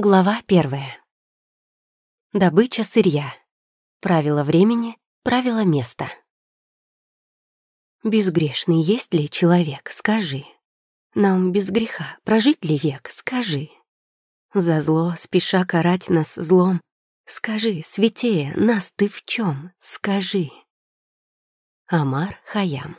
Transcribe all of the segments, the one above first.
Глава первая. Добыча сырья. Правило времени, правило места. Безгрешный есть ли человек, скажи. Нам без греха прожить ли век, скажи. За зло, спеша карать нас злом, скажи, святее, нас ты в чем, скажи. Амар Хаям.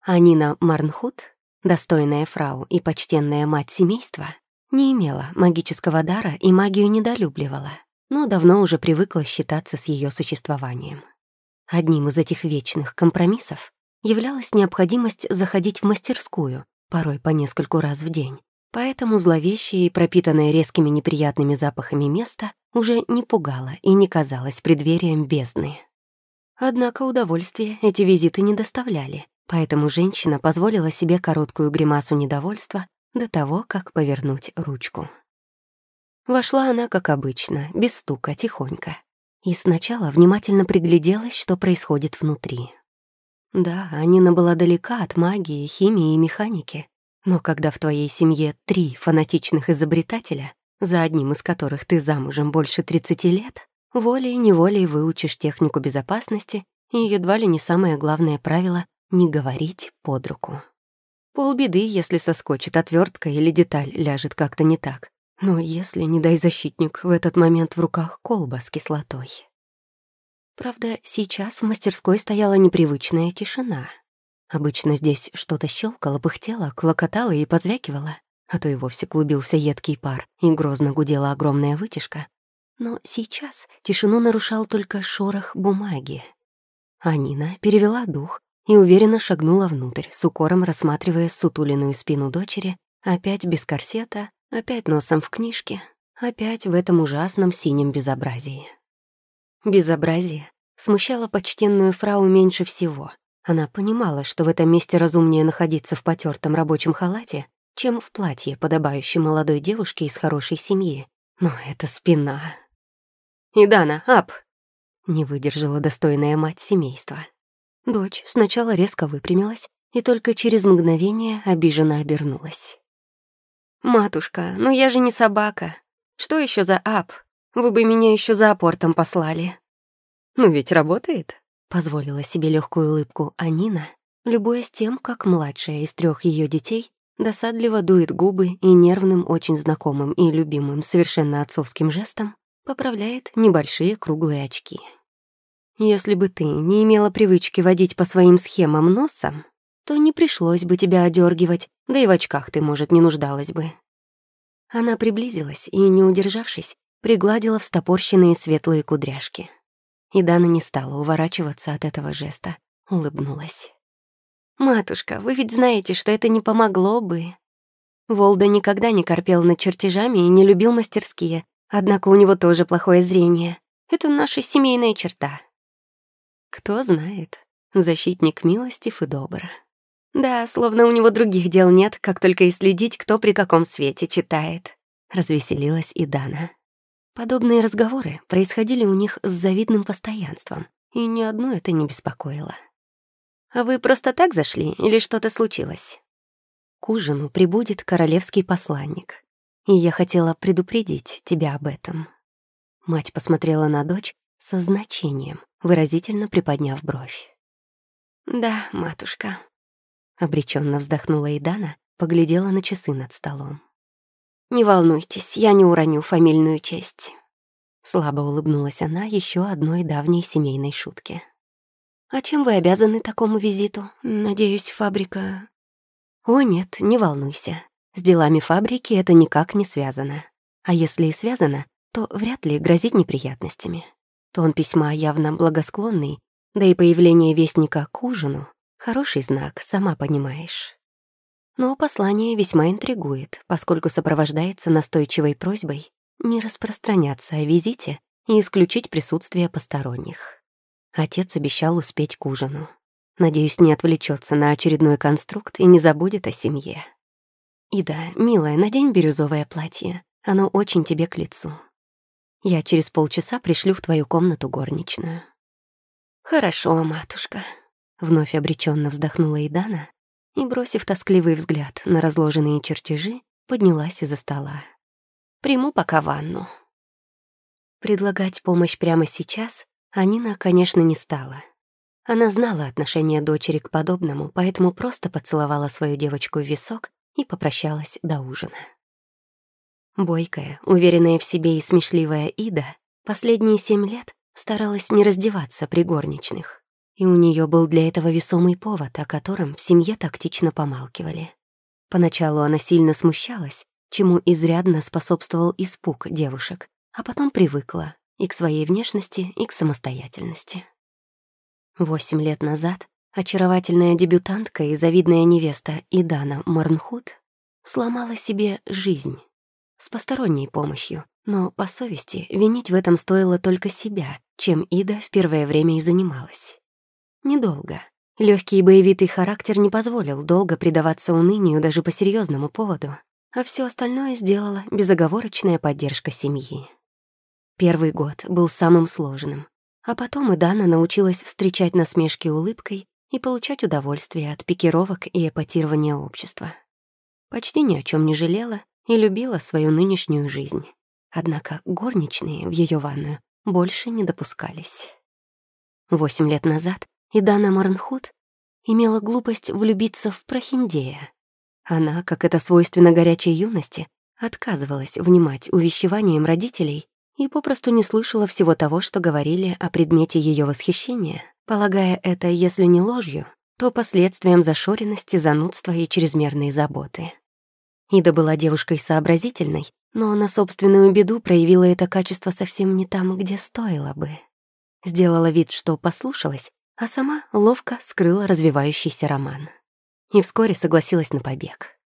Анина Марнхут достойная фрау и почтенная мать семейства, не имела магического дара и магию недолюбливала, но давно уже привыкла считаться с ее существованием. Одним из этих вечных компромиссов являлась необходимость заходить в мастерскую, порой по нескольку раз в день. Поэтому зловещее и пропитанное резкими неприятными запахами место уже не пугало и не казалось преддверием бездны. Однако удовольствия эти визиты не доставляли, Поэтому женщина позволила себе короткую гримасу недовольства до того, как повернуть ручку. Вошла она, как обычно, без стука, тихонько. И сначала внимательно пригляделась, что происходит внутри. Да, Анина была далека от магии, химии и механики, но когда в твоей семье три фанатичных изобретателя, за одним из которых ты замужем больше 30 лет, волей-неволей выучишь технику безопасности и едва ли не самое главное правило не говорить под руку. Полбеды, если соскочит отвертка или деталь ляжет как-то не так. Но если, не дай защитник, в этот момент в руках колба с кислотой. Правда, сейчас в мастерской стояла непривычная тишина. Обычно здесь что-то щелкало, пыхтело, клокотало и позвякивало, а то и вовсе клубился едкий пар, и грозно гудела огромная вытяжка. Но сейчас тишину нарушал только шорох бумаги. Анина перевела дух и уверенно шагнула внутрь, с укором рассматривая сутуленную спину дочери, опять без корсета, опять носом в книжке, опять в этом ужасном синем безобразии. Безобразие смущало почтенную фрау меньше всего. Она понимала, что в этом месте разумнее находиться в потертом рабочем халате, чем в платье, подобающем молодой девушке из хорошей семьи. Но это спина. «Идана, ап!» — не выдержала достойная мать семейства. Дочь сначала резко выпрямилась и только через мгновение обиженно обернулась. «Матушка, ну я же не собака. Что еще за ап? Вы бы меня еще за апортом послали». «Ну ведь работает», — позволила себе легкую улыбку Анина, любуясь тем, как младшая из трех ее детей досадливо дует губы и нервным, очень знакомым и любимым совершенно отцовским жестом поправляет небольшие круглые очки. Если бы ты не имела привычки водить по своим схемам носом, то не пришлось бы тебя одергивать, да и в очках ты, может, не нуждалась бы». Она приблизилась и, не удержавшись, пригладила встопорщенные светлые кудряшки. И Дана не стала уворачиваться от этого жеста, улыбнулась. «Матушка, вы ведь знаете, что это не помогло бы». Волда никогда не корпел над чертежами и не любил мастерские, однако у него тоже плохое зрение. Это наша семейная черта. Кто знает, защитник милостив и добр. Да, словно у него других дел нет, как только и следить, кто при каком свете читает. Развеселилась и Дана. Подобные разговоры происходили у них с завидным постоянством, и ни одно это не беспокоило. «А вы просто так зашли или что-то случилось?» К ужину прибудет королевский посланник, и я хотела предупредить тебя об этом. Мать посмотрела на дочь со значением, выразительно приподняв бровь. «Да, матушка», — обреченно вздохнула Идана, поглядела на часы над столом. «Не волнуйтесь, я не уроню фамильную честь». Слабо улыбнулась она еще одной давней семейной шутке. «А чем вы обязаны такому визиту? Надеюсь, фабрика...» «О, нет, не волнуйся. С делами фабрики это никак не связано. А если и связано, то вряд ли грозит неприятностями. Тон письма явно благосклонный, да и появление вестника к ужину — хороший знак, сама понимаешь. Но послание весьма интригует, поскольку сопровождается настойчивой просьбой не распространяться о визите и исключить присутствие посторонних. Отец обещал успеть к ужину. Надеюсь, не отвлечется на очередной конструкт и не забудет о семье. «Ида, милая, надень бирюзовое платье. Оно очень тебе к лицу. Я через полчаса пришлю в твою комнату горничную». «Хорошо, матушка», — вновь обреченно вздохнула Идана и, бросив тоскливый взгляд на разложенные чертежи, поднялась из-за стола. «Приму пока ванну». Предлагать помощь прямо сейчас Анина, конечно, не стала. Она знала отношение дочери к подобному, поэтому просто поцеловала свою девочку в висок и попрощалась до ужина. Бойкая, уверенная в себе и смешливая Ида последние семь лет старалась не раздеваться при горничных. И у нее был для этого весомый повод, о котором в семье тактично помалкивали. Поначалу она сильно смущалась, чему изрядно способствовал испуг девушек, а потом привыкла и к своей внешности, и к самостоятельности. Восемь лет назад очаровательная дебютантка и завидная невеста Идана Марнхут сломала себе жизнь с посторонней помощью, но по совести винить в этом стоило только себя, чем Ида в первое время и занималась. Недолго. Легкий боевитый характер не позволил долго предаваться унынию даже по серьезному поводу, а все остальное сделала безоговорочная поддержка семьи. Первый год был самым сложным, а потом и Дана научилась встречать насмешки улыбкой и получать удовольствие от пикировок и эпатирования общества. Почти ни о чем не жалела и любила свою нынешнюю жизнь. Однако горничные в ее ванную больше не допускались. Восемь лет назад Идана Марнхут имела глупость влюбиться в Прохиндея. Она, как это свойственно горячей юности, отказывалась внимать увещеваниям родителей и попросту не слышала всего того, что говорили о предмете ее восхищения, полагая это, если не ложью, то последствием зашоренности, занудства и чрезмерной заботы. Ида была девушкой сообразительной, но на собственную беду проявила это качество совсем не там, где стоило бы. Сделала вид, что послушалась, а сама ловко скрыла развивающийся роман. И вскоре согласилась на побег.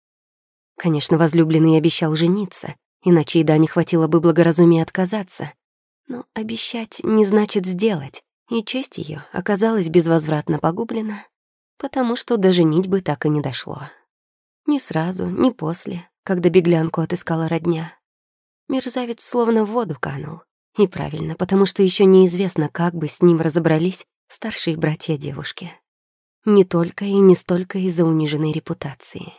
Конечно, возлюбленный обещал жениться, иначе Ида не хватило бы благоразумия отказаться. Но обещать не значит сделать, и честь ее оказалась безвозвратно погублена, потому что до женитьбы так и не дошло. Ни сразу, ни после, когда беглянку отыскала родня. Мерзавец словно в воду канул. И правильно, потому что еще неизвестно, как бы с ним разобрались старшие братья девушки. Не только и не столько из-за униженной репутации.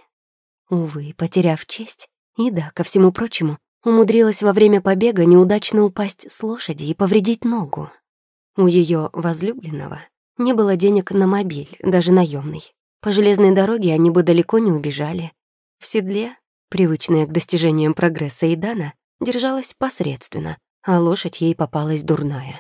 Увы, потеряв честь, Ида, ко всему прочему, умудрилась во время побега неудачно упасть с лошади и повредить ногу. У ее возлюбленного не было денег на мобиль, даже наемный. По железной дороге они бы далеко не убежали. В седле, привычная к достижениям прогресса Идана, держалась посредственно, а лошадь ей попалась дурная.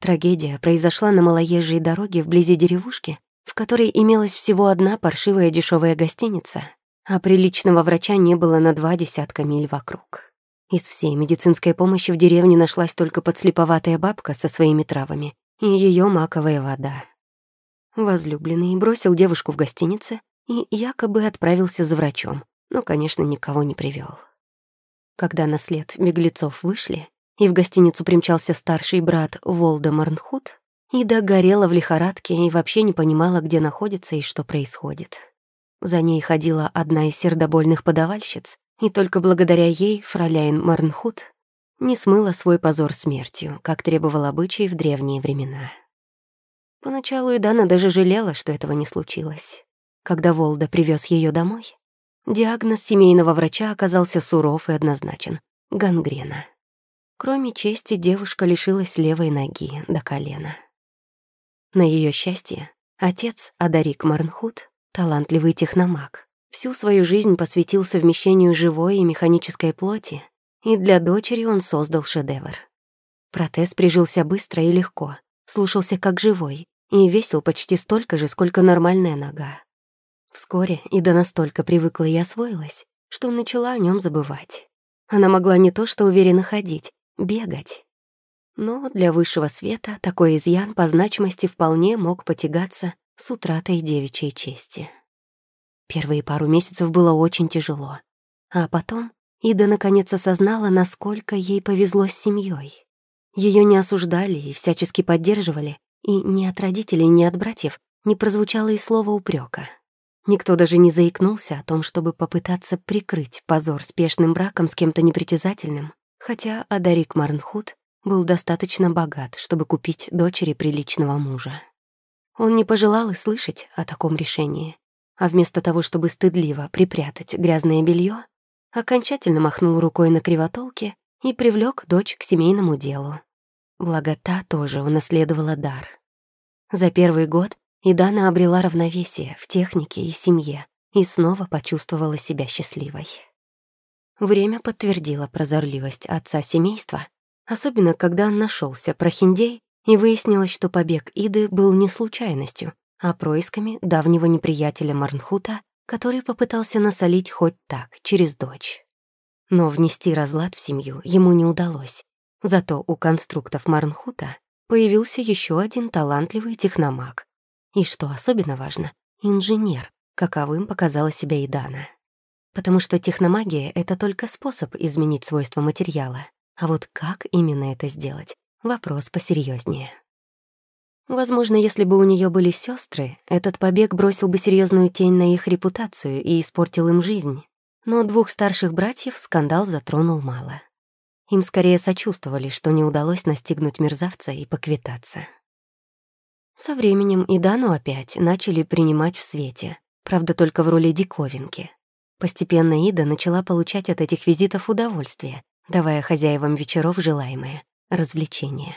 Трагедия произошла на малоезжей дороге вблизи деревушки, в которой имелась всего одна паршивая дешевая гостиница, а приличного врача не было на два десятка миль вокруг. Из всей медицинской помощи в деревне нашлась только подслеповатая бабка со своими травами и ее маковая вода. Возлюбленный бросил девушку в гостинице и якобы отправился за врачом, но, конечно, никого не привел. Когда на след беглецов вышли, и в гостиницу примчался старший брат Волда Марнхут, Ида горела в лихорадке и вообще не понимала, где находится и что происходит. За ней ходила одна из сердобольных подавальщиц, и только благодаря ей фроляйн Марнхут не смыла свой позор смертью, как требовал обычай в древние времена. Поначалу Идана даже жалела, что этого не случилось. Когда Волда привез ее домой, диагноз семейного врача оказался суров и однозначен — гангрена. Кроме чести, девушка лишилась левой ноги до колена. На ее счастье, отец Адарик Марнхут, талантливый техномаг, всю свою жизнь посвятил совмещению живой и механической плоти, и для дочери он создал шедевр. Протез прижился быстро и легко, слушался как живой и весил почти столько же, сколько нормальная нога. Вскоре Ида настолько привыкла и освоилась, что начала о нем забывать. Она могла не то что уверенно ходить, бегать. Но для высшего света такой изъян по значимости вполне мог потягаться с утратой девичьей чести. Первые пару месяцев было очень тяжело. А потом Ида наконец осознала, насколько ей повезло с семьей. Ее не осуждали и всячески поддерживали, и ни от родителей, ни от братьев не прозвучало и слова упрека. Никто даже не заикнулся о том, чтобы попытаться прикрыть позор спешным браком с кем-то непритязательным хотя Адарик Марнхут был достаточно богат, чтобы купить дочери приличного мужа. Он не пожелал и слышать о таком решении, а вместо того, чтобы стыдливо припрятать грязное белье, окончательно махнул рукой на кривотолке и привлек дочь к семейному делу. Благо, та тоже унаследовала дар. За первый год Идана обрела равновесие в технике и семье и снова почувствовала себя счастливой. Время подтвердило прозорливость отца семейства, особенно когда нашелся прохиндей, и выяснилось, что побег Иды был не случайностью, а происками давнего неприятеля Марнхута, который попытался насолить хоть так, через дочь. Но внести разлад в семью ему не удалось. Зато у конструктов Марнхута появился еще один талантливый техномаг. И что особенно важно, инженер, каковым показала себя и Дана. Потому что техномагия — это только способ изменить свойства материала. А вот как именно это сделать — вопрос посерьезнее. Возможно, если бы у нее были сестры, этот побег бросил бы серьезную тень на их репутацию и испортил им жизнь. Но двух старших братьев скандал затронул мало. Им скорее сочувствовали, что не удалось настигнуть мерзавца и поквитаться. Со временем и Дану опять начали принимать в свете, правда, только в роли диковинки. Постепенно Ида начала получать от этих визитов удовольствие, давая хозяевам вечеров желаемое — развлечение.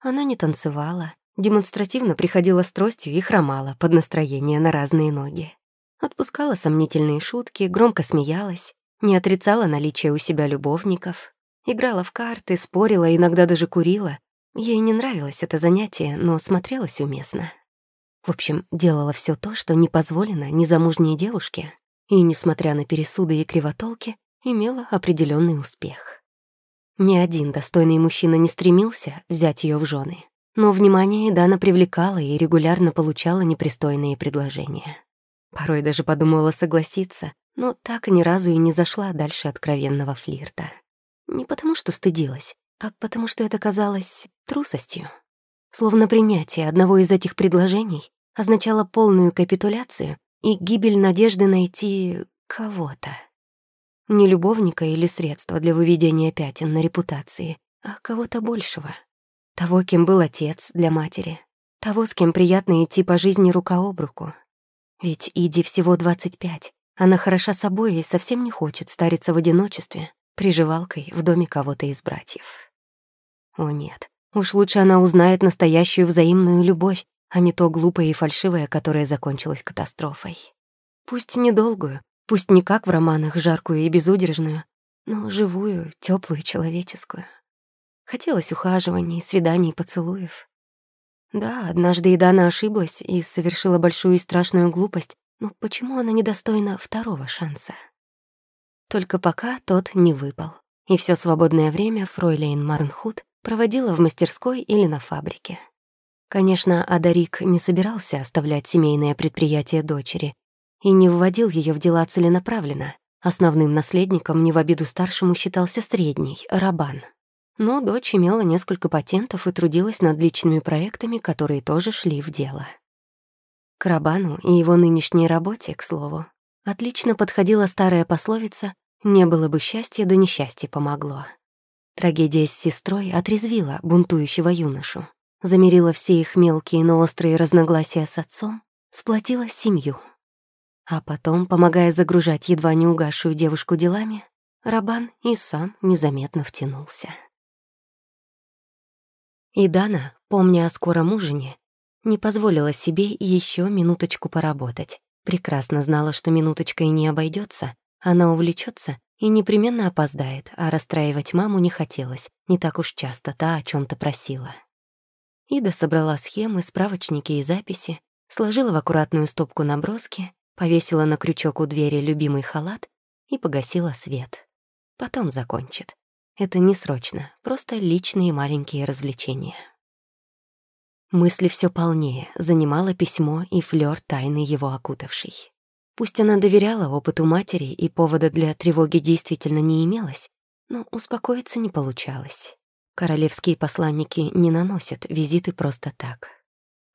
Она не танцевала, демонстративно приходила с тростью и хромала под настроение на разные ноги. Отпускала сомнительные шутки, громко смеялась, не отрицала наличие у себя любовников, играла в карты, спорила, иногда даже курила. Ей не нравилось это занятие, но смотрелось уместно. В общем, делала все то, что не позволено незамужней девушке, и, несмотря на пересуды и кривотолки, имела определенный успех. Ни один достойный мужчина не стремился взять ее в жены, но внимание Дана привлекала и регулярно получала непристойные предложения. Порой даже подумала согласиться, но так ни разу и не зашла дальше откровенного флирта. Не потому что стыдилась, а потому что это казалось трусостью. Словно принятие одного из этих предложений означало полную капитуляцию и гибель надежды найти кого-то. Не любовника или средства для выведения пятен на репутации, а кого-то большего. Того, кем был отец для матери. Того, с кем приятно идти по жизни рука об руку. Ведь Иди всего 25. Она хороша собой и совсем не хочет стариться в одиночестве, приживалкой в доме кого-то из братьев. О нет, уж лучше она узнает настоящую взаимную любовь, а не то глупое и фальшивое, которое закончилось катастрофой. Пусть недолгую, Пусть не как в романах, жаркую и безудержную, но живую, теплую, человеческую. Хотелось ухаживаний, свиданий, поцелуев. Да, однажды Идана ошиблась и совершила большую и страшную глупость, но почему она недостойна второго шанса? Только пока тот не выпал. И все свободное время фройлейн Марнхут проводила в мастерской или на фабрике. Конечно, Адарик не собирался оставлять семейное предприятие дочери, и не вводил ее в дела целенаправленно. Основным наследником не в обиду старшему считался средний, Рабан. Но дочь имела несколько патентов и трудилась над личными проектами, которые тоже шли в дело. К Рабану и его нынешней работе, к слову, отлично подходила старая пословица «не было бы счастья, да несчастье помогло». Трагедия с сестрой отрезвила бунтующего юношу, замерила все их мелкие, но острые разногласия с отцом, сплотила семью. А потом, помогая загружать едва не угасшую девушку делами, Рабан и сам незаметно втянулся. И Дана, помня о скором ужине, не позволила себе еще минуточку поработать. Прекрасно знала, что минуточкой не обойдется, она увлечется и непременно опоздает, а расстраивать маму не хотелось, не так уж часто та о чем то просила. Ида собрала схемы, справочники и записи, сложила в аккуратную стопку наброски повесила на крючок у двери любимый халат и погасила свет. Потом закончит. Это не срочно, просто личные маленькие развлечения. Мысли все полнее, занимало письмо и флёр тайны его окутавший. Пусть она доверяла опыту матери и повода для тревоги действительно не имелось, но успокоиться не получалось. Королевские посланники не наносят визиты просто так.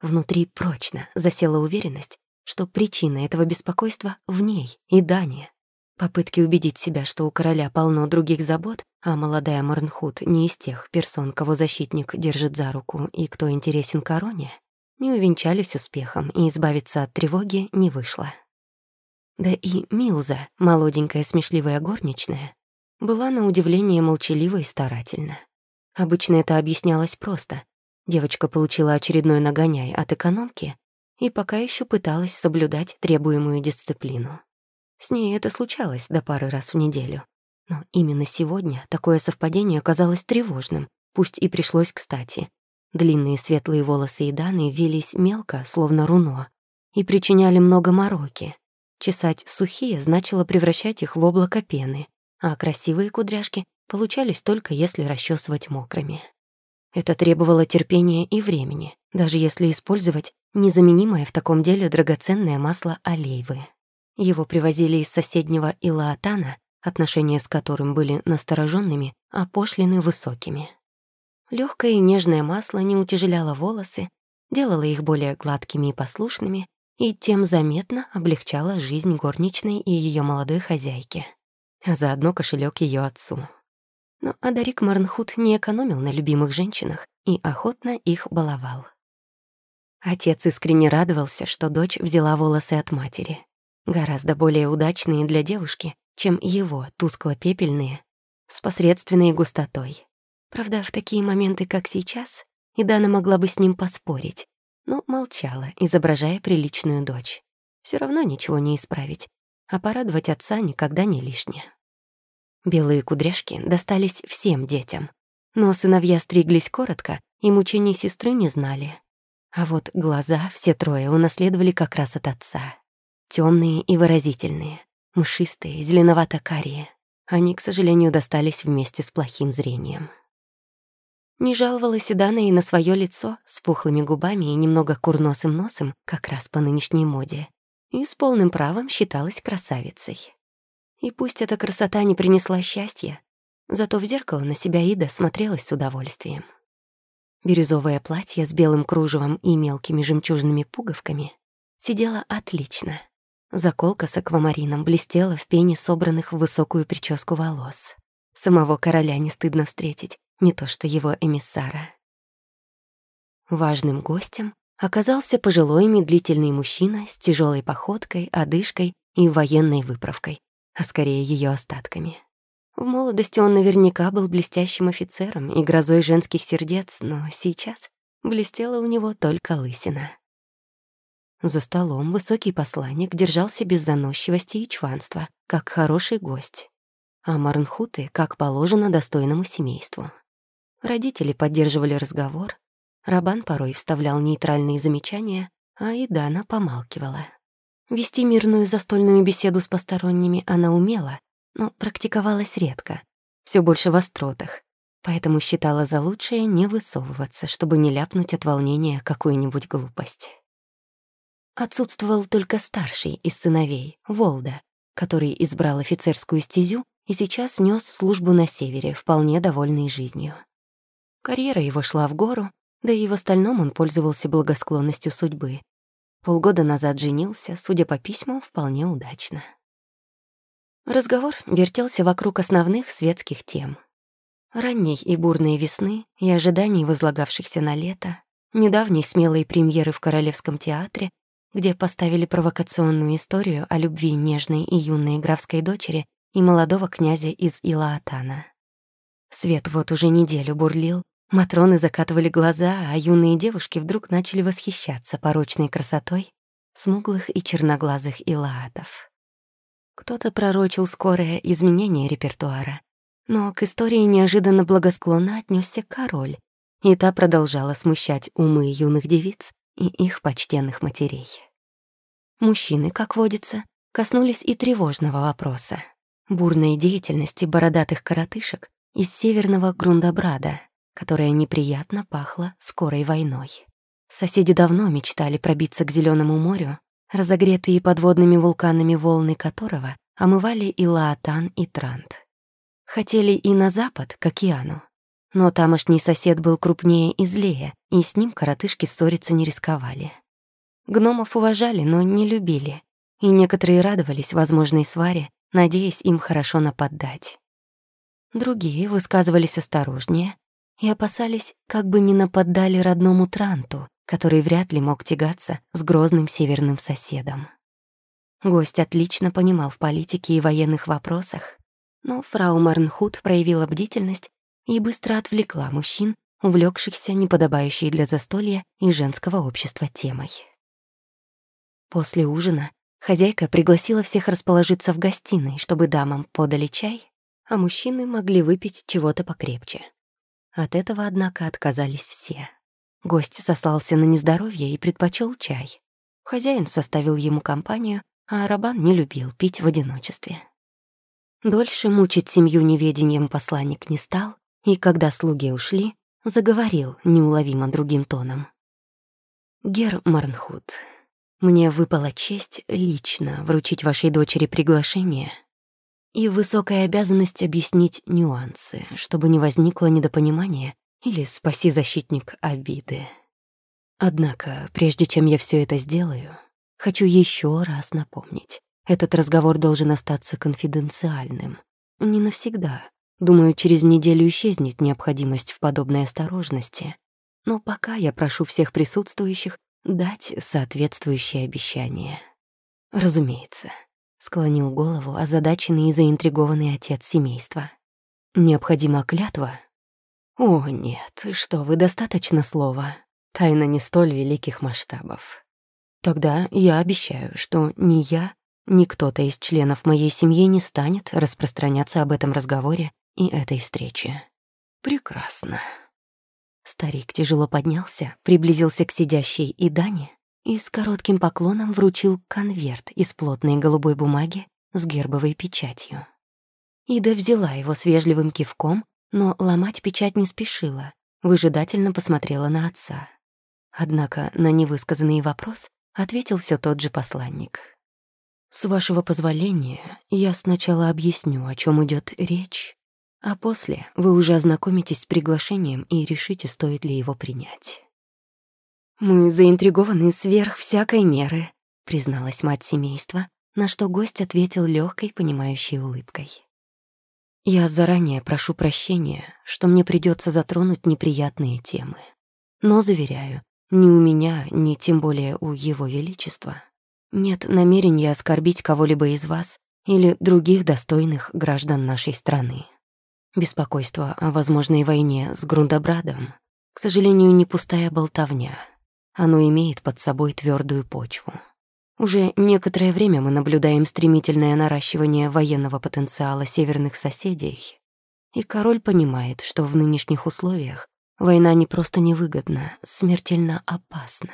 Внутри прочно засела уверенность, что причина этого беспокойства в ней и Дане. Попытки убедить себя, что у короля полно других забот, а молодая Марнхут не из тех персон, кого защитник держит за руку и кто интересен короне, не увенчались успехом, и избавиться от тревоги не вышло. Да и Милза, молоденькая смешливая горничная, была на удивление молчалива и старательна. Обычно это объяснялось просто. Девочка получила очередной нагоняй от экономки и пока еще пыталась соблюдать требуемую дисциплину. С ней это случалось до пары раз в неделю. Но именно сегодня такое совпадение оказалось тревожным, пусть и пришлось кстати. Длинные светлые волосы Иданы вились мелко, словно руно, и причиняли много мороки. Чесать сухие значило превращать их в облако пены, а красивые кудряшки получались только если расчесывать мокрыми. Это требовало терпения и времени, даже если использовать незаменимое в таком деле драгоценное масло оливы. Его привозили из соседнего Илаатана, отношения с которым были настороженными, а пошлины высокими. Легкое и нежное масло не утяжеляло волосы, делало их более гладкими и послушными, и тем заметно облегчало жизнь горничной и ее молодой хозяйки, а заодно кошелек ее отцу. Но Адарик Марнхут не экономил на любимых женщинах и охотно их баловал. Отец искренне радовался, что дочь взяла волосы от матери. Гораздо более удачные для девушки, чем его тускло-пепельные, с посредственной густотой. Правда, в такие моменты, как сейчас, Идана могла бы с ним поспорить, но молчала, изображая приличную дочь. Все равно ничего не исправить, а порадовать отца никогда не лишнее. Белые кудряшки достались всем детям, но сыновья стриглись коротко и мучений сестры не знали. А вот глаза все трое унаследовали как раз от отца. Темные и выразительные, мшистые, зеленовато-карие. Они, к сожалению, достались вместе с плохим зрением. Не жаловалась и Дана и на свое лицо с пухлыми губами и немного курносым носом, как раз по нынешней моде, и с полным правом считалась красавицей. И пусть эта красота не принесла счастья, зато в зеркало на себя Ида смотрелась с удовольствием. Бирюзовое платье с белым кружевом и мелкими жемчужными пуговками сидело отлично. Заколка с аквамарином блестела в пене собранных в высокую прическу волос. Самого короля не стыдно встретить, не то что его эмиссара. Важным гостем оказался пожилой медлительный мужчина с тяжелой походкой, одышкой и военной выправкой, а скорее ее остатками. В молодости он наверняка был блестящим офицером и грозой женских сердец, но сейчас блестела у него только лысина. За столом высокий посланник держался без заносчивости и чванства, как хороший гость, а Марнхуты, как положено достойному семейству. Родители поддерживали разговор, Рабан порой вставлял нейтральные замечания, а Идана помалкивала. Вести мирную застольную беседу с посторонними она умела, но практиковалась редко, все больше в остротах, поэтому считала за лучшее не высовываться, чтобы не ляпнуть от волнения какую-нибудь глупость. Отсутствовал только старший из сыновей, Волда, который избрал офицерскую стезю и сейчас нес службу на севере, вполне довольный жизнью. Карьера его шла в гору, да и в остальном он пользовался благосклонностью судьбы. Полгода назад женился, судя по письмам, вполне удачно. Разговор вертелся вокруг основных светских тем. Ранней и бурной весны и ожиданий, возлагавшихся на лето, недавней смелой премьеры в Королевском театре, где поставили провокационную историю о любви нежной и юной графской дочери и молодого князя из Илаатана. Свет вот уже неделю бурлил, Матроны закатывали глаза, а юные девушки вдруг начали восхищаться порочной красотой смуглых и черноглазых илаатов. Кто-то пророчил скорое изменение репертуара, но к истории неожиданно благосклонно отнесся король, и та продолжала смущать умы юных девиц и их почтенных матерей. Мужчины, как водится, коснулись и тревожного вопроса — бурной деятельности бородатых коротышек из северного Грундобрада, которая неприятно пахла скорой войной. Соседи давно мечтали пробиться к Зеленому морю, разогретые подводными вулканами волны которого омывали и Лаатан, и Трант. Хотели и на запад, к океану. Но тамошний сосед был крупнее и злее, и с ним коротышки ссориться не рисковали. Гномов уважали, но не любили, и некоторые радовались возможной сваре, надеясь им хорошо нападать. Другие высказывались осторожнее, и опасались, как бы не нападали родному Транту, который вряд ли мог тягаться с грозным северным соседом. Гость отлично понимал в политике и военных вопросах, но фрау Марнхут проявила бдительность и быстро отвлекла мужчин, увлекшихся неподобающей для застолья и женского общества темой. После ужина хозяйка пригласила всех расположиться в гостиной, чтобы дамам подали чай, а мужчины могли выпить чего-то покрепче. От этого, однако, отказались все. Гость сослался на нездоровье и предпочел чай. Хозяин составил ему компанию, а Арабан не любил пить в одиночестве. Дольше мучить семью неведением посланник не стал, и когда слуги ушли, заговорил неуловимо другим тоном. «Гер Марнхут, мне выпала честь лично вручить вашей дочери приглашение и высокая обязанность объяснить нюансы, чтобы не возникло недопонимания или, спаси защитник, обиды. Однако, прежде чем я все это сделаю, хочу еще раз напомнить. Этот разговор должен остаться конфиденциальным. Не навсегда. Думаю, через неделю исчезнет необходимость в подобной осторожности. Но пока я прошу всех присутствующих дать соответствующее обещание. Разумеется, склонил голову озадаченный и заинтригованный отец семейства. Необходима клятва? О, нет, что вы, достаточно слова. Тайна не столь великих масштабов. Тогда я обещаю, что ни я, ни кто-то из членов моей семьи не станет распространяться об этом разговоре и этой встрече. Прекрасно. Старик тяжело поднялся, приблизился к сидящей и Дане и с коротким поклоном вручил конверт из плотной голубой бумаги с гербовой печатью. Ида взяла его с вежливым кивком, но ломать печать не спешила, выжидательно посмотрела на отца. Однако на невысказанный вопрос ответил все тот же посланник. «С вашего позволения, я сначала объясню, о чем идет речь, а после вы уже ознакомитесь с приглашением и решите, стоит ли его принять». «Мы заинтригованы сверх всякой меры», — призналась мать семейства, на что гость ответил легкой, понимающей улыбкой. Я заранее прошу прощения, что мне придется затронуть неприятные темы. Но, заверяю, ни у меня, ни тем более у Его Величества нет намерения оскорбить кого-либо из вас или других достойных граждан нашей страны. Беспокойство о возможной войне с Грундобрадом, к сожалению, не пустая болтовня. Оно имеет под собой твердую почву. Уже некоторое время мы наблюдаем стремительное наращивание военного потенциала северных соседей, и король понимает, что в нынешних условиях война не просто невыгодна, смертельно опасна.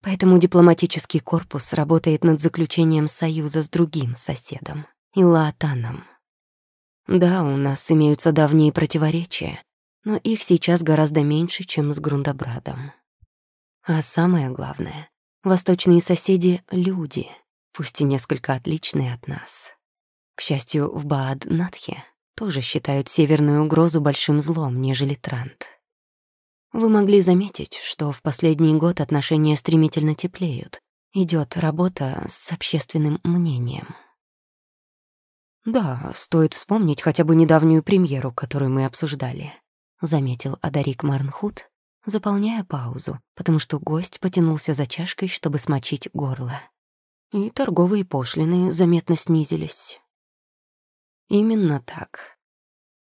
Поэтому дипломатический корпус работает над заключением союза с другим соседом, Илаатаном. Да, у нас имеются давние противоречия, но их сейчас гораздо меньше, чем с Грундобрадом. А самое главное, Восточные соседи — люди, пусть и несколько отличные от нас. К счастью, в Баад-Натхе тоже считают северную угрозу большим злом, нежели Трант. Вы могли заметить, что в последний год отношения стремительно теплеют. Идет работа с общественным мнением. «Да, стоит вспомнить хотя бы недавнюю премьеру, которую мы обсуждали», — заметил Адарик Марнхут, заполняя паузу, потому что гость потянулся за чашкой, чтобы смочить горло. И торговые пошлины заметно снизились. Именно так.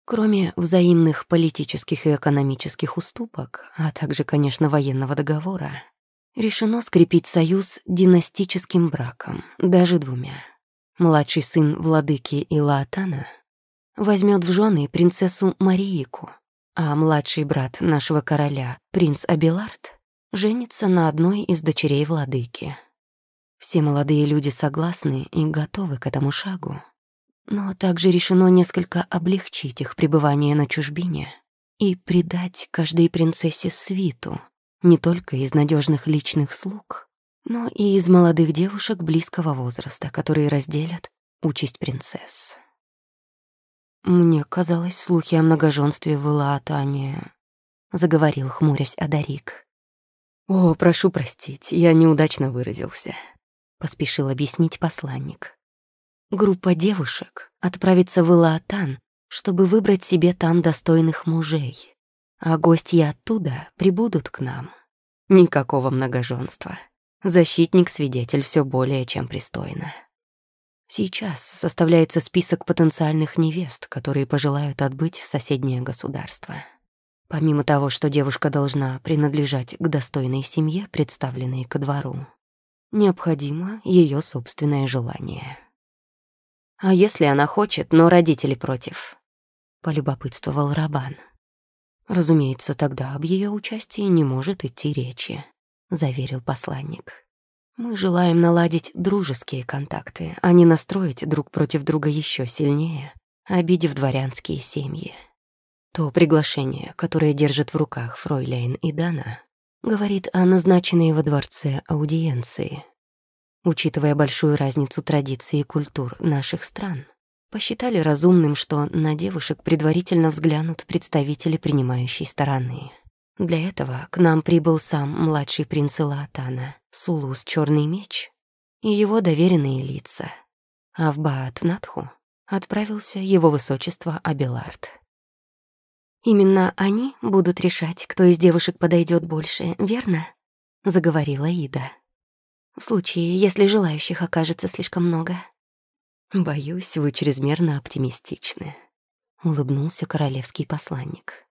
Кроме взаимных политических и экономических уступок, а также, конечно, военного договора, решено скрепить союз династическим браком, даже двумя. Младший сын владыки Илаатана возьмет в жены принцессу Мариику, а младший брат нашего короля, принц Абилард, женится на одной из дочерей владыки. Все молодые люди согласны и готовы к этому шагу. Но также решено несколько облегчить их пребывание на чужбине и придать каждой принцессе свиту, не только из надежных личных слуг, но и из молодых девушек близкого возраста, которые разделят участь принцесс. «Мне казалось, слухи о многоженстве в Илаатане», — заговорил, хмурясь Адарик. «О, прошу простить, я неудачно выразился», — поспешил объяснить посланник. «Группа девушек отправится в Илаатан, чтобы выбрать себе там достойных мужей, а гости оттуда прибудут к нам. Никакого многоженства. Защитник-свидетель все более чем пристойно». Сейчас составляется список потенциальных невест, которые пожелают отбыть в соседнее государство. Помимо того, что девушка должна принадлежать к достойной семье, представленной ко двору, необходимо ее собственное желание. «А если она хочет, но родители против?» — полюбопытствовал Рабан. «Разумеется, тогда об ее участии не может идти речи», — заверил посланник. «Мы желаем наладить дружеские контакты, а не настроить друг против друга еще сильнее, обидев дворянские семьи». То приглашение, которое держит в руках Фройляйн и Дана, говорит о назначенной во дворце аудиенции. Учитывая большую разницу традиций и культур наших стран, посчитали разумным, что на девушек предварительно взглянут представители принимающей стороны. Для этого к нам прибыл сам младший принц Илаатана, Сулус Черный Меч, и его доверенные лица. А в Баат-Надху отправился его высочество Абелард. «Именно они будут решать, кто из девушек подойдет больше, верно?» — заговорила Ида. «В случае, если желающих окажется слишком много». «Боюсь, вы чрезмерно оптимистичны», — улыбнулся королевский посланник.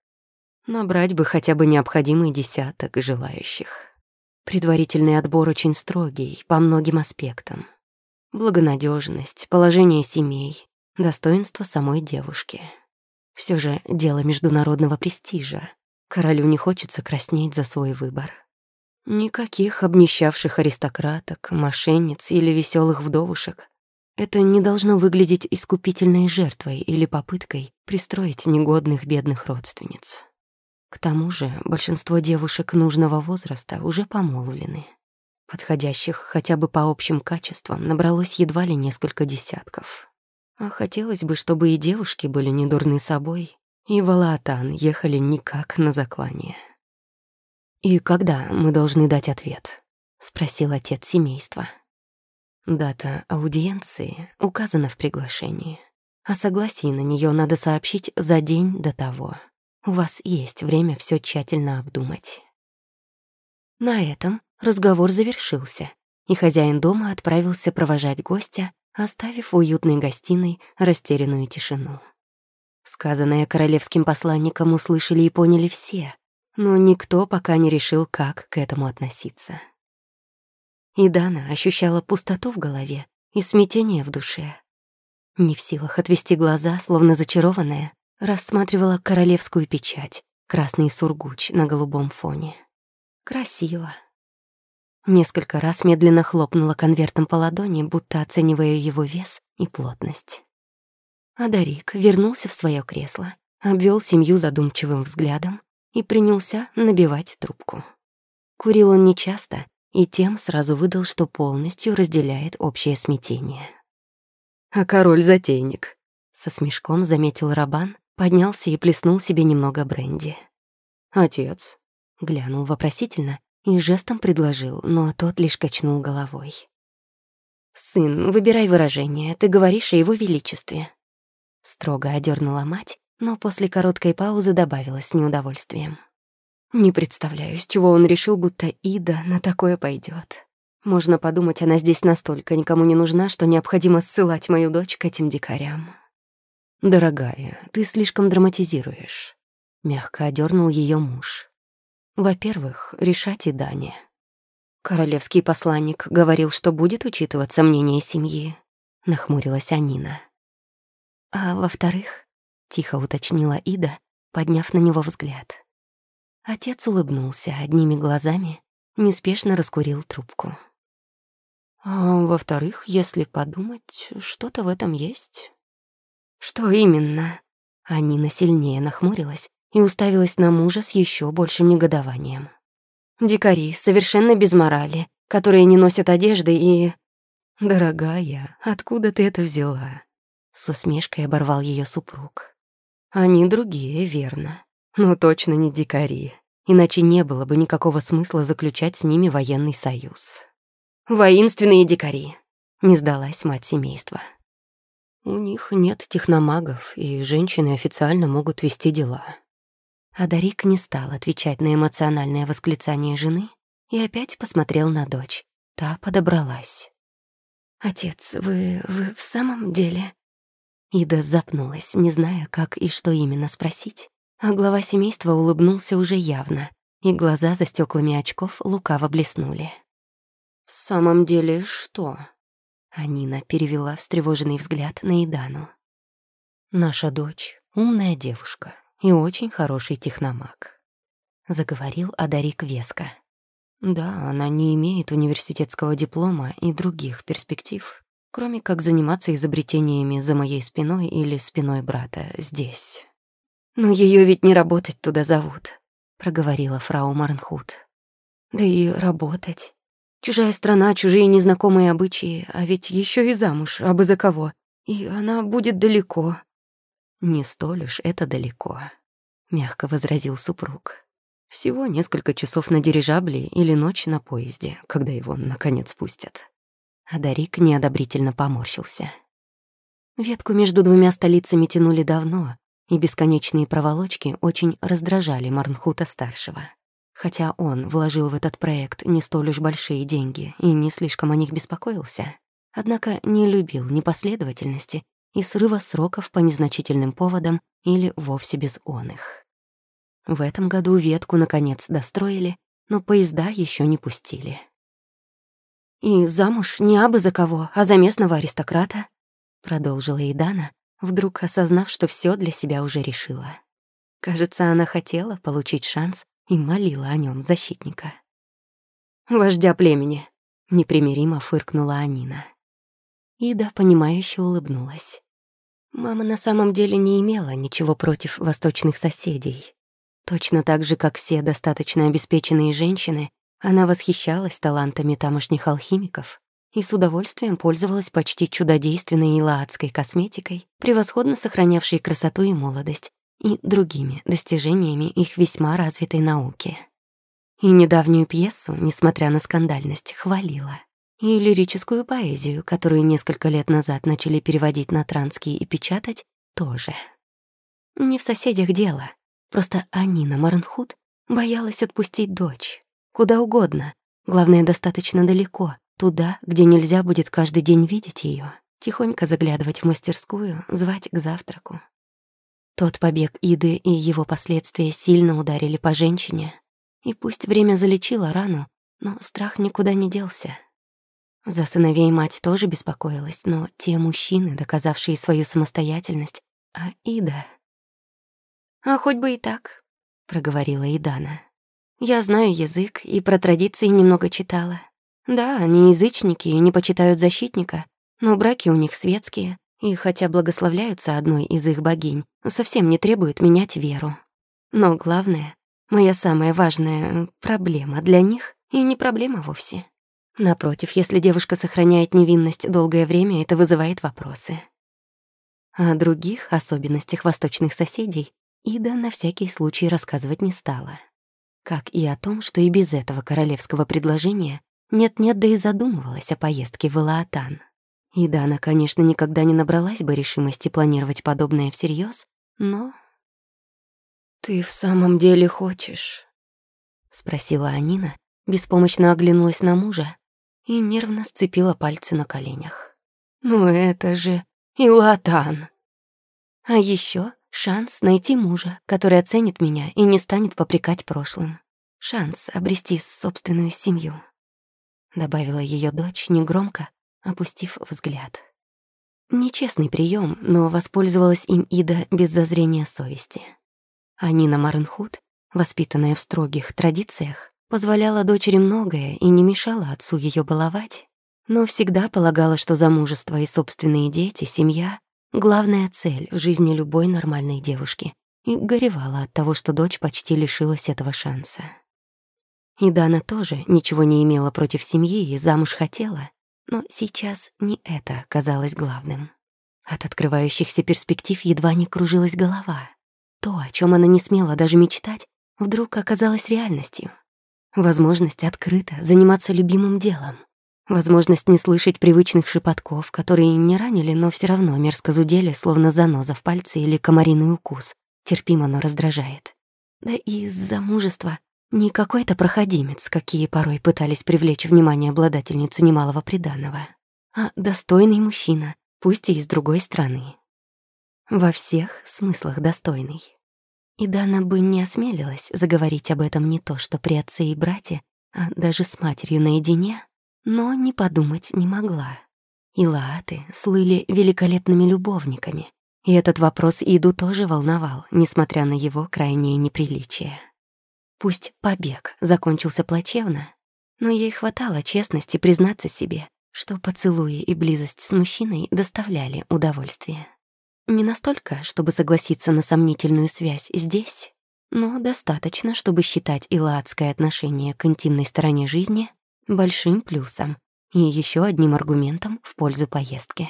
«Набрать бы хотя бы необходимый десяток желающих. Предварительный отбор очень строгий по многим аспектам. Благонадежность, положение семей, достоинство самой девушки». Все же дело международного престижа. Королю не хочется краснеть за свой выбор. Никаких обнищавших аристократок, мошенниц или веселых вдовушек. Это не должно выглядеть искупительной жертвой или попыткой пристроить негодных бедных родственниц. К тому же большинство девушек нужного возраста уже помолвлены. Подходящих хотя бы по общим качествам набралось едва ли несколько десятков. А хотелось бы, чтобы и девушки были не дурны собой, и в Алаатан ехали никак на заклание. «И когда мы должны дать ответ?» — спросил отец семейства. Дата аудиенции указана в приглашении. О согласии на нее надо сообщить за день до того. У вас есть время все тщательно обдумать. На этом разговор завершился, и хозяин дома отправился провожать гостя оставив в уютной гостиной растерянную тишину. Сказанное королевским посланником услышали и поняли все, но никто пока не решил, как к этому относиться. И Дана ощущала пустоту в голове и смятение в душе. Не в силах отвести глаза, словно зачарованная, рассматривала королевскую печать, красный сургуч на голубом фоне. Красиво. Несколько раз медленно хлопнула конвертом по ладони, будто оценивая его вес и плотность. Адарик вернулся в свое кресло, обвел семью задумчивым взглядом и принялся набивать трубку. Курил он нечасто и тем сразу выдал, что полностью разделяет общее смятение. «А король-затейник», — со смешком заметил Рабан, поднялся и плеснул себе немного бренди. «Отец», — глянул вопросительно и жестом предложил, но тот лишь качнул головой. «Сын, выбирай выражение, ты говоришь о его величестве». Строго одернула мать, но после короткой паузы добавила с неудовольствием. «Не представляю, с чего он решил, будто Ида на такое пойдет. Можно подумать, она здесь настолько никому не нужна, что необходимо ссылать мою дочь к этим дикарям». «Дорогая, ты слишком драматизируешь», — мягко одернул ее муж. Во-первых, решать и Дане. Королевский посланник говорил, что будет учитываться мнение семьи. Нахмурилась Анина. А во-вторых, тихо уточнила Ида, подняв на него взгляд. Отец улыбнулся одними глазами, неспешно раскурил трубку. А во-вторых, если подумать, что-то в этом есть. Что именно? Анина сильнее нахмурилась, и уставилась на мужа с еще большим негодованием. Дикари, совершенно без морали, которые не носят одежды и... «Дорогая, откуда ты это взяла?» С усмешкой оборвал ее супруг. «Они другие, верно, но точно не дикари, иначе не было бы никакого смысла заключать с ними военный союз». «Воинственные дикари», — не сдалась мать семейства. «У них нет техномагов, и женщины официально могут вести дела», а Дарик не стал отвечать на эмоциональное восклицание жены и опять посмотрел на дочь. Та подобралась. «Отец, вы... вы в самом деле...» Ида запнулась, не зная, как и что именно спросить. А глава семейства улыбнулся уже явно, и глаза за стеклами очков лукаво блеснули. «В самом деле что?» Анина перевела встревоженный взгляд на Идану. «Наша дочь — умная девушка и очень хороший техномаг», — заговорил Адарик веско. «Да, она не имеет университетского диплома и других перспектив, кроме как заниматься изобретениями за моей спиной или спиной брата здесь». «Но ее ведь не работать туда зовут», — проговорила фрау Марнхут. «Да и работать. Чужая страна, чужие незнакомые обычаи, а ведь еще и замуж, а бы за кого. И она будет далеко». «Не столь уж это далеко», — мягко возразил супруг. «Всего несколько часов на дирижабле или ночь на поезде, когда его, наконец, пустят». А Дарик неодобрительно поморщился. Ветку между двумя столицами тянули давно, и бесконечные проволочки очень раздражали Марнхута-старшего. Хотя он вложил в этот проект не столь уж большие деньги и не слишком о них беспокоился, однако не любил непоследовательности и срыва сроков по незначительным поводам или вовсе без он их. В этом году ветку, наконец, достроили, но поезда еще не пустили. «И замуж не абы за кого, а за местного аристократа», — продолжила Идана, вдруг осознав, что все для себя уже решила. Кажется, она хотела получить шанс и молила о нем защитника. «Вождя племени», — непримиримо фыркнула Анина. Ида, понимающе улыбнулась. Мама на самом деле не имела ничего против восточных соседей. Точно так же, как все достаточно обеспеченные женщины, она восхищалась талантами тамошних алхимиков и с удовольствием пользовалась почти чудодейственной илаадской косметикой, превосходно сохранявшей красоту и молодость, и другими достижениями их весьма развитой науки. И недавнюю пьесу, несмотря на скандальность, хвалила. И лирическую поэзию, которую несколько лет назад начали переводить на транский и печатать, тоже. Не в соседях дело. Просто Анина Марнхут боялась отпустить дочь. Куда угодно. Главное, достаточно далеко, Туда, где нельзя будет каждый день видеть ее, тихонько заглядывать в мастерскую, звать к завтраку. Тот побег Иды и его последствия сильно ударили по женщине, и пусть время залечило рану, но страх никуда не делся. За сыновей мать тоже беспокоилась, но те мужчины, доказавшие свою самостоятельность, а Ида... «А хоть бы и так», — проговорила Идана. «Я знаю язык и про традиции немного читала. Да, они язычники и не почитают защитника, но браки у них светские, и хотя благословляются одной из их богинь, совсем не требуют менять веру. Но главное, моя самая важная проблема для них и не проблема вовсе. Напротив, если девушка сохраняет невинность долгое время, это вызывает вопросы. О других особенностях восточных соседей Ида на всякий случай рассказывать не стала. Как и о том, что и без этого королевского предложения нет-нет, да и задумывалась о поездке в Илаатан. И да, она, конечно, никогда не набралась бы решимости планировать подобное всерьез, но... «Ты в самом деле хочешь?» — спросила Анина, беспомощно оглянулась на мужа и нервно сцепила пальцы на коленях. «Ну это же Илатан!» А еще шанс найти мужа, который оценит меня и не станет попрекать прошлым. Шанс обрести собственную семью добавила ее дочь негромко, опустив взгляд. Нечестный прием, но воспользовалась им Ида без зазрения совести. А Нина воспитанная в строгих традициях, позволяла дочери многое и не мешала отцу ее баловать, но всегда полагала, что замужество и собственные дети, семья — главная цель в жизни любой нормальной девушки, и горевала от того, что дочь почти лишилась этого шанса. И Дана тоже ничего не имела против семьи и замуж хотела, но сейчас не это казалось главным. От открывающихся перспектив едва не кружилась голова. То, о чем она не смела даже мечтать, вдруг оказалось реальностью. Возможность открыто заниматься любимым делом. Возможность не слышать привычных шепотков, которые не ранили, но все равно мерзко зудели, словно заноза в пальце или комариный укус. Терпимо, но раздражает. Да и из замужества не какой-то проходимец, какие порой пытались привлечь внимание обладательницы немалого приданого, а достойный мужчина, пусть и из другой страны. Во всех смыслах достойный. И Дана бы не осмелилась заговорить об этом не то что при отце и брате, а даже с матерью наедине, но не подумать не могла. И Лааты слыли великолепными любовниками, и этот вопрос Иду тоже волновал, несмотря на его крайнее неприличие. Пусть побег закончился плачевно, но ей хватало честности признаться себе, что поцелуи и близость с мужчиной доставляли удовольствие. Не настолько, чтобы согласиться на сомнительную связь здесь, но достаточно, чтобы считать илаадское отношение к интимной стороне жизни большим плюсом и еще одним аргументом в пользу поездки.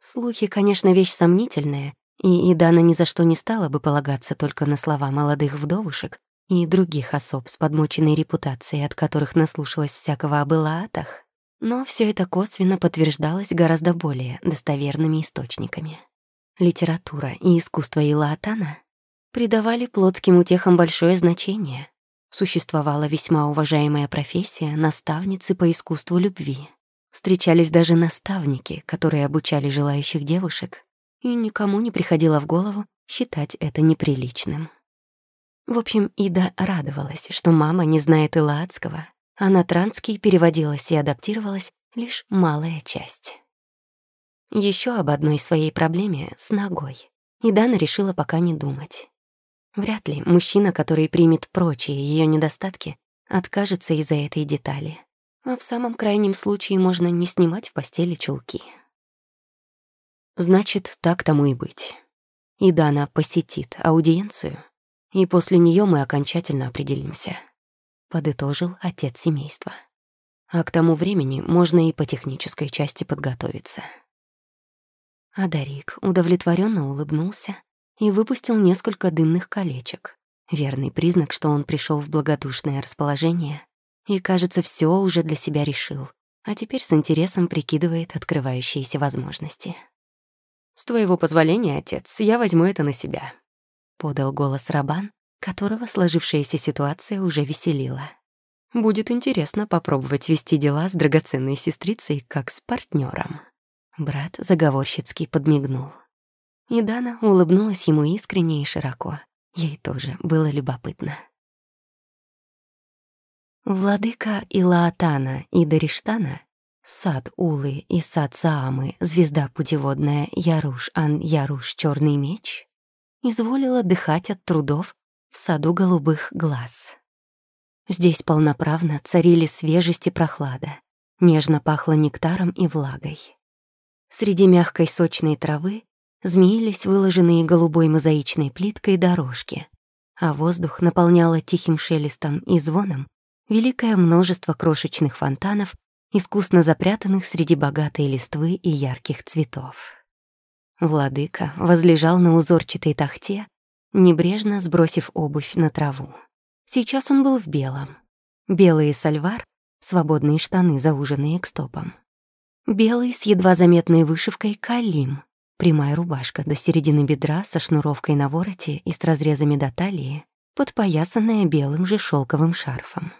Слухи, конечно, вещь сомнительная, и Идана ни за что не стала бы полагаться только на слова молодых вдовушек и других особ с подмоченной репутацией, от которых наслушалась всякого об Илаатах, но все это косвенно подтверждалось гораздо более достоверными источниками. Литература и искусство Илаатана придавали плотским утехам большое значение. Существовала весьма уважаемая профессия наставницы по искусству любви. Встречались даже наставники, которые обучали желающих девушек, и никому не приходило в голову считать это неприличным. В общем, Ида радовалась, что мама не знает Илаадского, а на транский переводилась и адаптировалась лишь малая часть. Еще об одной своей проблеме с ногой. И Дана решила пока не думать. Вряд ли мужчина, который примет прочие ее недостатки, откажется из-за этой детали. А в самом крайнем случае можно не снимать в постели чулки. Значит, так тому и быть. И Дана посетит аудиенцию, и после нее мы окончательно определимся подытожил отец семейства. А к тому времени можно и по технической части подготовиться. А Дарик удовлетворенно улыбнулся и выпустил несколько дымных колечек. Верный признак, что он пришел в благодушное расположение и, кажется, все уже для себя решил, а теперь с интересом прикидывает открывающиеся возможности. «С твоего позволения, отец, я возьму это на себя», — подал голос Рабан, которого сложившаяся ситуация уже веселила. Будет интересно попробовать вести дела с драгоценной сестрицей как с партнером. Брат заговорщицки подмигнул. И Дана улыбнулась ему искренне и широко. Ей тоже было любопытно. Владыка Илаатана и Дариштана, сад Улы и сад Саамы, звезда путеводная Яруш Ан Яруш Черный меч, изволила дыхать от трудов в саду голубых глаз. Здесь полноправно царили свежесть и прохлада, нежно пахло нектаром и влагой. Среди мягкой сочной травы змеились выложенные голубой мозаичной плиткой дорожки, а воздух наполняло тихим шелестом и звоном великое множество крошечных фонтанов, искусно запрятанных среди богатой листвы и ярких цветов. Владыка возлежал на узорчатой тахте небрежно сбросив обувь на траву. Сейчас он был в белом. Белые сальвар, свободные штаны, зауженные к стопам. Белый с едва заметной вышивкой калим, прямая рубашка до середины бедра со шнуровкой на вороте и с разрезами до талии, подпоясанная белым же шелковым шарфом.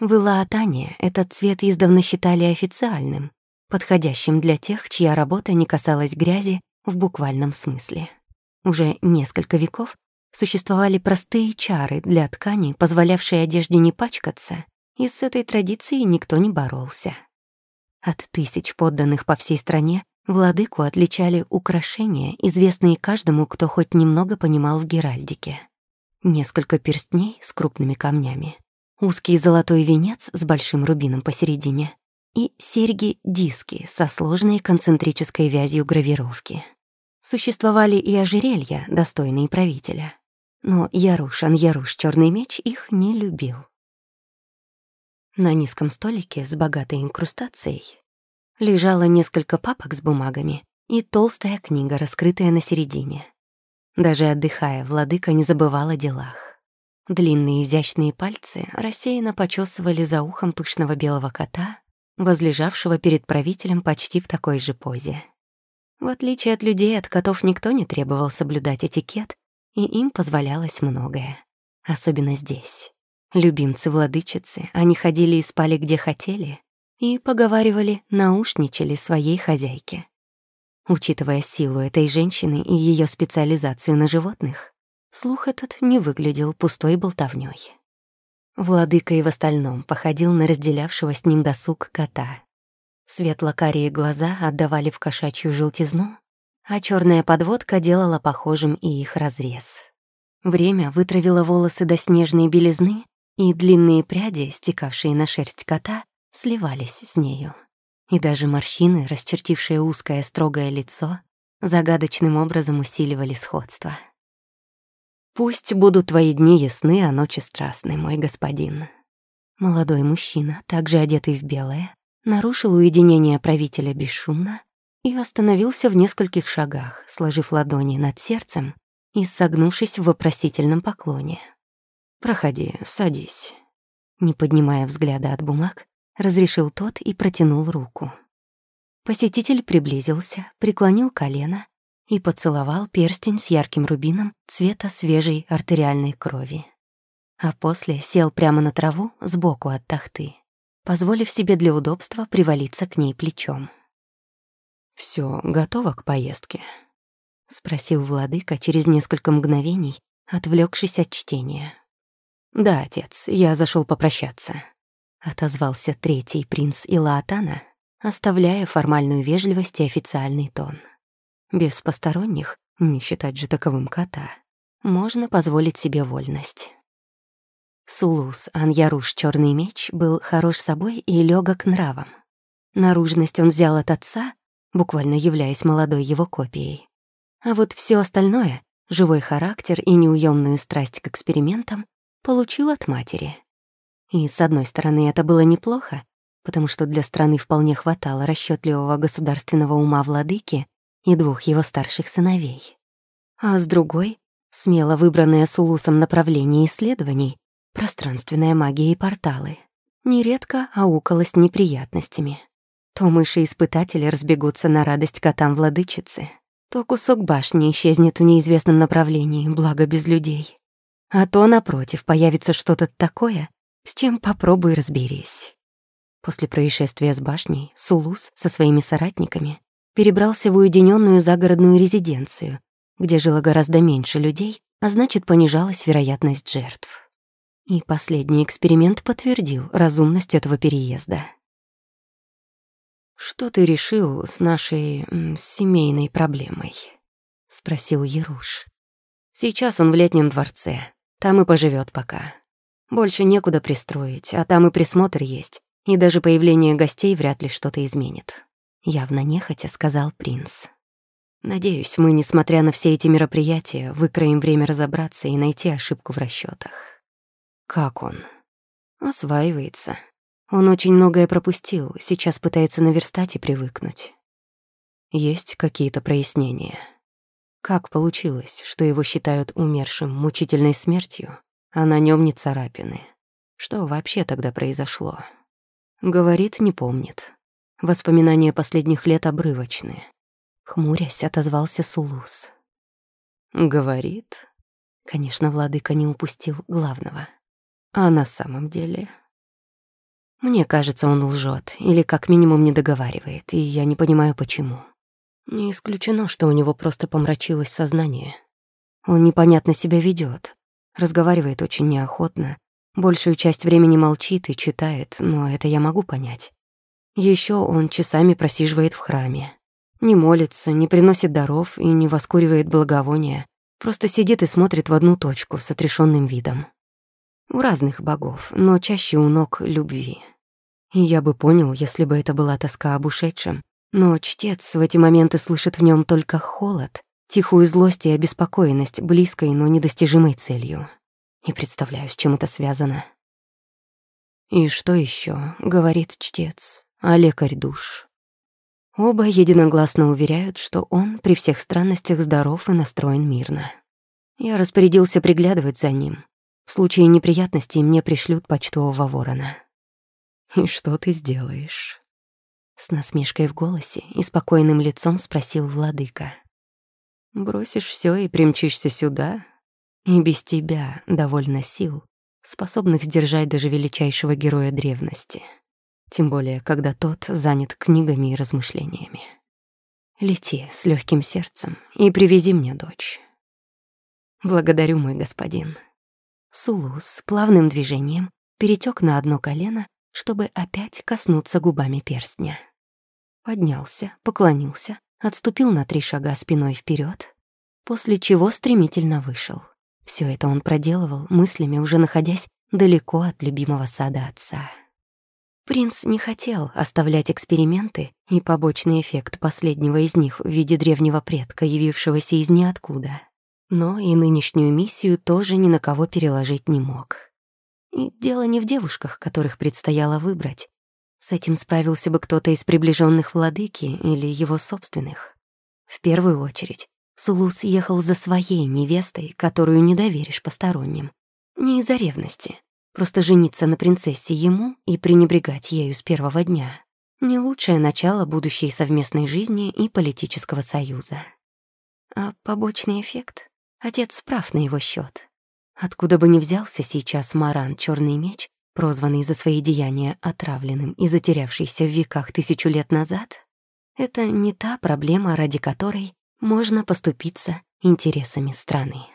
В Илаатане этот цвет издавна считали официальным, подходящим для тех, чья работа не касалась грязи в буквальном смысле. Уже несколько веков существовали простые чары для ткани, позволявшие одежде не пачкаться, и с этой традицией никто не боролся. От тысяч подданных по всей стране владыку отличали украшения, известные каждому, кто хоть немного понимал в геральдике. Несколько перстней с крупными камнями, узкий золотой венец с большим рубином посередине и серьги-диски со сложной концентрической вязью гравировки. Существовали и ожерелья, достойные правителя. Но Ярушан Яруш Черный меч их не любил. На низком столике с богатой инкрустацией лежало несколько папок с бумагами и толстая книга, раскрытая на середине. Даже отдыхая, владыка не забывал о делах. Длинные изящные пальцы рассеянно почесывали за ухом пышного белого кота, возлежавшего перед правителем почти в такой же позе. В отличие от людей, от котов никто не требовал соблюдать этикет, и им позволялось многое. Особенно здесь. Любимцы-владычицы, они ходили и спали где хотели, и, поговаривали, наушничали своей хозяйке. Учитывая силу этой женщины и ее специализацию на животных, слух этот не выглядел пустой болтовнёй. Владыка и в остальном походил на разделявшего с ним досуг кота. Светло-карие глаза отдавали в кошачью желтизну, а черная подводка делала похожим и их разрез. Время вытравило волосы до снежной белизны, и длинные пряди, стекавшие на шерсть кота, сливались с нею. И даже морщины, расчертившие узкое строгое лицо, загадочным образом усиливали сходство. «Пусть будут твои дни ясны, а ночи страстны, мой господин». Молодой мужчина, также одетый в белое, нарушил уединение правителя бесшумно и остановился в нескольких шагах, сложив ладони над сердцем и согнувшись в вопросительном поклоне. «Проходи, садись». Не поднимая взгляда от бумаг, разрешил тот и протянул руку. Посетитель приблизился, преклонил колено и поцеловал перстень с ярким рубином цвета свежей артериальной крови. А после сел прямо на траву сбоку от тахты позволив себе для удобства привалиться к ней плечом. Все готово к поездке?» — спросил владыка через несколько мгновений, отвлекшись от чтения. «Да, отец, я зашел попрощаться», — отозвался третий принц Илаатана, оставляя формальную вежливость и официальный тон. Без посторонних, не считать же таковым кота, можно позволить себе вольность. Сулус Аньяруш Черный меч был хорош собой и легок нравом. Наружность он взял от отца, буквально являясь молодой его копией. А вот все остальное — живой характер и неуемную страсть к экспериментам — получил от матери. И, с одной стороны, это было неплохо, потому что для страны вполне хватало расчетливого государственного ума владыки и двух его старших сыновей. А с другой — смело выбранное Сулусом направление исследований Пространственная магия и порталы. Нередко аукалась неприятностями. То мыши-испытатели разбегутся на радость котам-владычицы, то кусок башни исчезнет в неизвестном направлении, благо без людей. А то, напротив, появится что-то такое, с чем попробуй разберись. После происшествия с башней Сулус со своими соратниками перебрался в уединенную загородную резиденцию, где жило гораздо меньше людей, а значит, понижалась вероятность жертв. И последний эксперимент подтвердил разумность этого переезда. «Что ты решил с нашей семейной проблемой?» — спросил Яруш. «Сейчас он в летнем дворце. Там и поживет пока. Больше некуда пристроить, а там и присмотр есть, и даже появление гостей вряд ли что-то изменит». Явно нехотя сказал принц. «Надеюсь, мы, несмотря на все эти мероприятия, выкроем время разобраться и найти ошибку в расчетах. Как он? Осваивается. Он очень многое пропустил, сейчас пытается наверстать и привыкнуть. Есть какие-то прояснения. Как получилось, что его считают умершим мучительной смертью, а на нем не царапины? Что вообще тогда произошло? Говорит, не помнит. Воспоминания последних лет обрывочны. Хмурясь, отозвался Сулус. Говорит. Конечно, владыка не упустил главного. А на самом деле... Мне кажется, он лжет или как минимум не договаривает, и я не понимаю, почему. Не исключено, что у него просто помрачилось сознание. Он непонятно себя ведет, разговаривает очень неохотно, большую часть времени молчит и читает, но это я могу понять. Еще он часами просиживает в храме. Не молится, не приносит даров и не воскуривает благовония, просто сидит и смотрит в одну точку с отрешенным видом. У разных богов, но чаще у ног любви. И я бы понял, если бы это была тоска об ушедшем. Но чтец в эти моменты слышит в нем только холод, тихую злость и обеспокоенность близкой, но недостижимой целью. Не представляю, с чем это связано. «И что еще? говорит чтец, а лекарь душ?» Оба единогласно уверяют, что он при всех странностях здоров и настроен мирно. Я распорядился приглядывать за ним, в случае неприятностей мне пришлют почтового ворона. «И что ты сделаешь?» С насмешкой в голосе и спокойным лицом спросил владыка. «Бросишь все и примчишься сюда? И без тебя довольно сил, способных сдержать даже величайшего героя древности. Тем более, когда тот занят книгами и размышлениями. Лети с легким сердцем и привези мне дочь. Благодарю, мой господин. Сулу с плавным движением перетек на одно колено, чтобы опять коснуться губами перстня. Поднялся, поклонился, отступил на три шага спиной вперед, после чего стремительно вышел. Все это он проделывал, мыслями уже находясь далеко от любимого сада отца. Принц не хотел оставлять эксперименты и побочный эффект последнего из них в виде древнего предка, явившегося из ниоткуда. Но и нынешнюю миссию тоже ни на кого переложить не мог. И дело не в девушках, которых предстояло выбрать. С этим справился бы кто-то из приближенных владыки или его собственных. В первую очередь, Сулус ехал за своей невестой, которую не доверишь посторонним. Не из-за ревности, Просто жениться на принцессе ему и пренебрегать ею с первого дня — не лучшее начало будущей совместной жизни и политического союза. А побочный эффект? Отец прав на его счет. Откуда бы ни взялся сейчас Маран Черный меч, прозванный за свои деяния отравленным и затерявшийся в веках тысячу лет назад, это не та проблема, ради которой можно поступиться интересами страны.